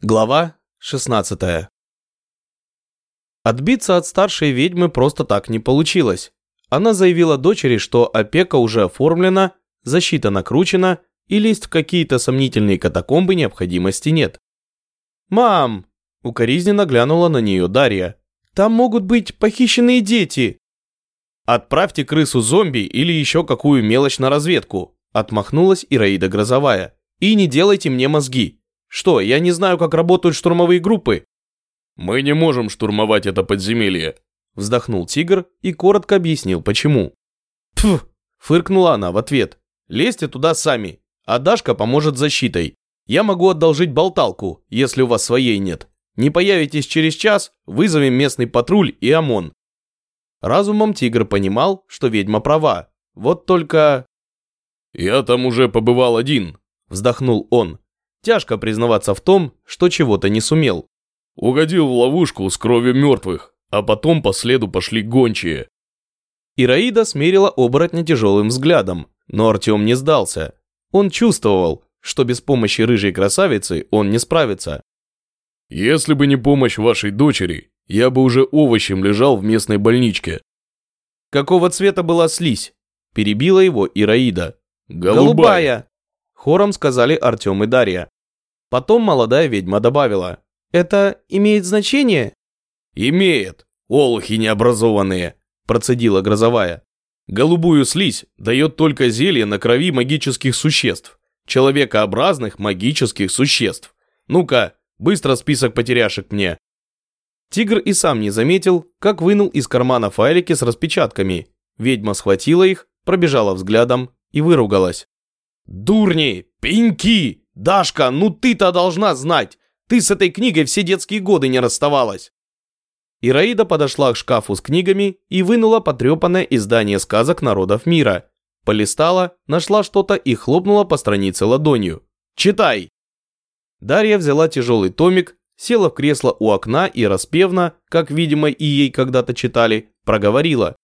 Глава 16 Отбиться от старшей ведьмы просто так не получилось. Она заявила дочери, что опека уже оформлена, защита накручена и лезть в какие-то сомнительные катакомбы необходимости нет. «Мам!» – укоризненно глянула на нее Дарья. «Там могут быть похищенные дети!» «Отправьте крысу-зомби или еще какую мелочь на разведку», – отмахнулась Ираида Грозовая. «И не делайте мне мозги, что, я не знаю, как работают штурмовые группы? Мы не можем штурмовать это подземелье. Вздохнул тигр и коротко объяснил, почему. Пф, фыркнула она в ответ. Лезьте туда сами, а Дашка поможет защитой. Я могу одолжить болталку, если у вас своей нет. Не появитесь через час, вызовем местный патруль и ОМОН. Разумом тигр понимал, что ведьма права. Вот только... «Я там уже побывал один», – вздохнул он. Тяжко признаваться в том, что чего-то не сумел. Угодил в ловушку с кровью мертвых, а потом по следу пошли гончие. Ираида смерила оборотня тяжелым взглядом, но Артем не сдался. Он чувствовал, что без помощи рыжей красавицы он не справится. «Если бы не помощь вашей дочери, я бы уже овощем лежал в местной больничке». «Какого цвета была слизь?» – перебила его Ираида. «Голубая!», Голубая Хором сказали Артем и Дарья. Потом молодая ведьма добавила. «Это имеет значение?» «Имеет, олухи необразованные», процедила грозовая. «Голубую слизь дает только зелье на крови магических существ, человекообразных магических существ. Ну-ка, быстро список потеряшек мне». Тигр и сам не заметил, как вынул из кармана файлики с распечатками. Ведьма схватила их, пробежала взглядом и выругалась. «Дурни! Пеньки! Дашка, ну ты-то должна знать! Ты с этой книгой все детские годы не расставалась!» Ираида подошла к шкафу с книгами и вынула потрепанное издание сказок народов мира. Полистала, нашла что-то и хлопнула по странице ладонью. «Читай!» Дарья взяла тяжелый томик, села в кресло у окна и распевно, как, видимо, и ей когда-то читали, проговорила.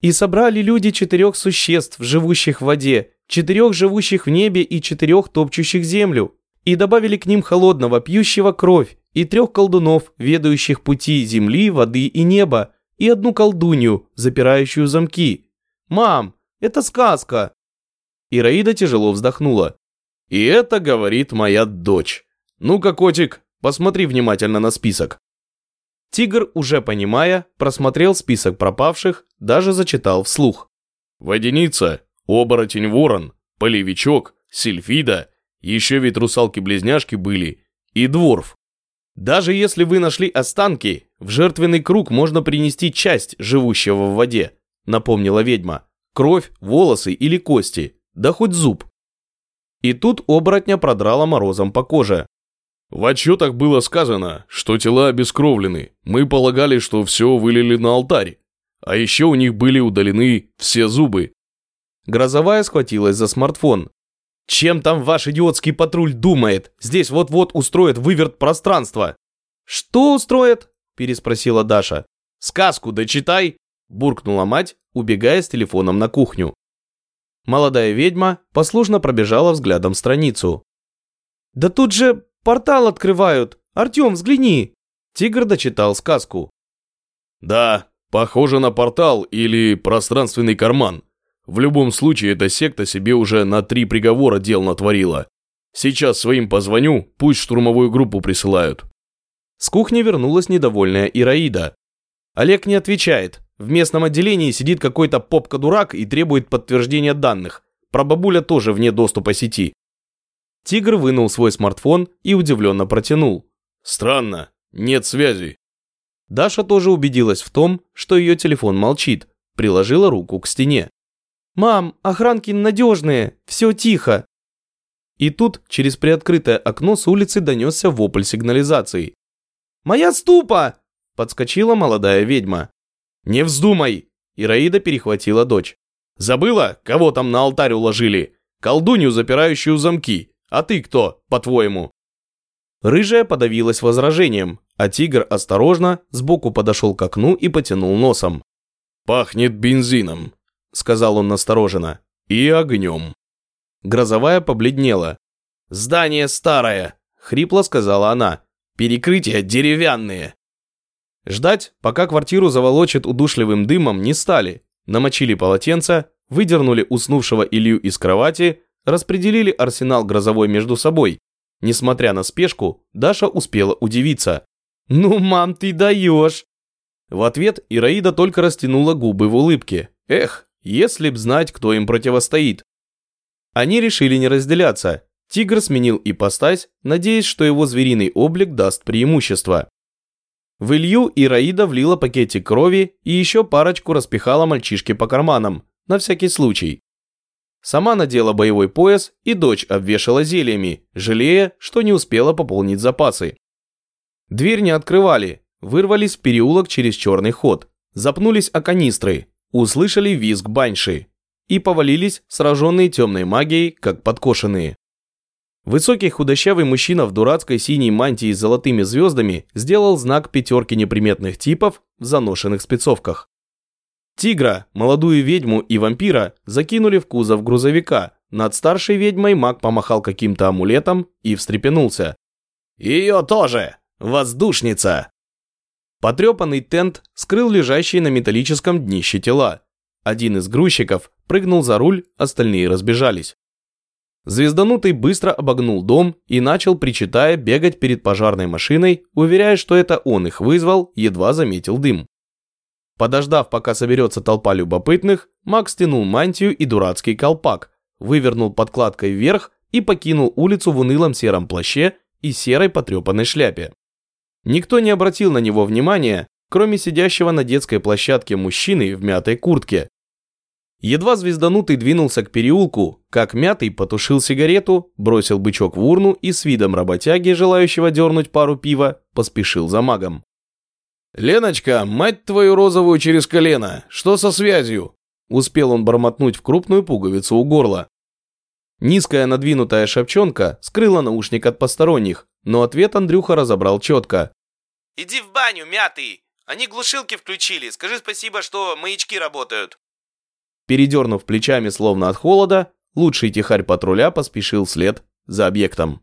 «И собрали люди четырех существ, живущих в воде, четырех живущих в небе и четырех топчущих землю, и добавили к ним холодного, пьющего кровь, и трех колдунов, ведающих пути земли, воды и неба, и одну колдунью, запирающую замки. «Мам, это сказка!» Ираида тяжело вздохнула. «И это говорит моя дочь. Ну-ка, котик, посмотри внимательно на список». Тигр, уже понимая, просмотрел список пропавших, даже зачитал вслух. «Водяница, оборотень-ворон, полевичок, сильфида, еще ведь русалки-близняшки были, и дворф. Даже если вы нашли останки, в жертвенный круг можно принести часть живущего в воде, напомнила ведьма. Кровь, волосы или кости, да хоть зуб. И тут оборотня продрала морозом по коже. В отчетах было сказано, что тела обескровлены. Мы полагали, что все вылили на алтарь. А еще у них были удалены все зубы. Грозовая схватилась за смартфон. «Чем там ваш идиотский патруль думает? Здесь вот-вот устроят выверт пространства». «Что устроят?» – переспросила Даша. «Сказку дочитай!» – буркнула мать, убегая с телефоном на кухню. Молодая ведьма послушно пробежала взглядом страницу. «Да тут же портал открывают! Артем, взгляни!» Тигр дочитал сказку. «Да, похоже на портал или пространственный карман. В любом случае, эта секта себе уже на три приговора дел натворила. Сейчас своим позвоню, пусть штурмовую группу присылают. С кухни вернулась недовольная Ираида. Олег не отвечает. В местном отделении сидит какой-то попка-дурак и требует подтверждения данных. Про бабуля тоже вне доступа сети. Тигр вынул свой смартфон и удивленно протянул. Странно, нет связи. Даша тоже убедилась в том, что ее телефон молчит, приложила руку к стене. «Мам, охранки надежные, все тихо!» И тут через приоткрытое окно с улицы донесся вопль сигнализации. «Моя ступа!» – подскочила молодая ведьма. «Не вздумай!» – Ираида перехватила дочь. «Забыла, кого там на алтарь уложили? Колдунью, запирающую замки. А ты кто, по-твоему?» Рыжая подавилась возражением, а тигр осторожно сбоку подошел к окну и потянул носом. «Пахнет бензином», — сказал он настороженно, — «и огнем». Грозовая побледнела. «Здание старое», — хрипло сказала она. «Перекрытия деревянные!» Ждать, пока квартиру заволочит удушливым дымом, не стали. Намочили полотенца, выдернули уснувшего Илью из кровати, распределили арсенал грозовой между собой. Несмотря на спешку, Даша успела удивиться. «Ну, мам, ты даешь!» В ответ Ираида только растянула губы в улыбке. Эх, если б знать, кто им противостоит. Они решили не разделяться. Тигр сменил ипостась, надеясь, что его звериный облик даст преимущество. В Илью Ираида влила пакетик крови и еще парочку распихала мальчишке по карманам, на всякий случай. Сама надела боевой пояс и дочь обвешала зельями, жалея, что не успела пополнить запасы. Дверь не открывали, вырвались в переулок через черный ход, запнулись о канистры, услышали визг баньши и повалились, сраженные темной магией, как подкошенные. Высокий худощавый мужчина в дурацкой синей мантии с золотыми звездами сделал знак пятерки неприметных типов в заношенных спецовках. Тигра, молодую ведьму и вампира закинули в кузов грузовика. Над старшей ведьмой маг помахал каким-то амулетом и встрепенулся. «Ее тоже! Воздушница!» Потрепанный тент скрыл лежащие на металлическом днище тела. Один из грузчиков прыгнул за руль, остальные разбежались. Звезданутый быстро обогнул дом и начал, причитая, бегать перед пожарной машиной, уверяя, что это он их вызвал, едва заметил дым. Подождав, пока соберется толпа любопытных, Мак стянул мантию и дурацкий колпак, вывернул подкладкой вверх и покинул улицу в унылом сером плаще и серой потрепанной шляпе. Никто не обратил на него внимания, кроме сидящего на детской площадке мужчины в мятой куртке. Едва звезданутый двинулся к переулку, как мятый потушил сигарету, бросил бычок в урну и с видом работяги, желающего дернуть пару пива, поспешил за магом. «Леночка, мать твою розовую через колено, что со связью?» Успел он бормотнуть в крупную пуговицу у горла. Низкая надвинутая шапчонка скрыла наушник от посторонних, но ответ Андрюха разобрал четко. «Иди в баню, мятый! Они глушилки включили, скажи спасибо, что маячки работают!» Передернув плечами словно от холода, лучший тихарь патруля поспешил вслед за объектом.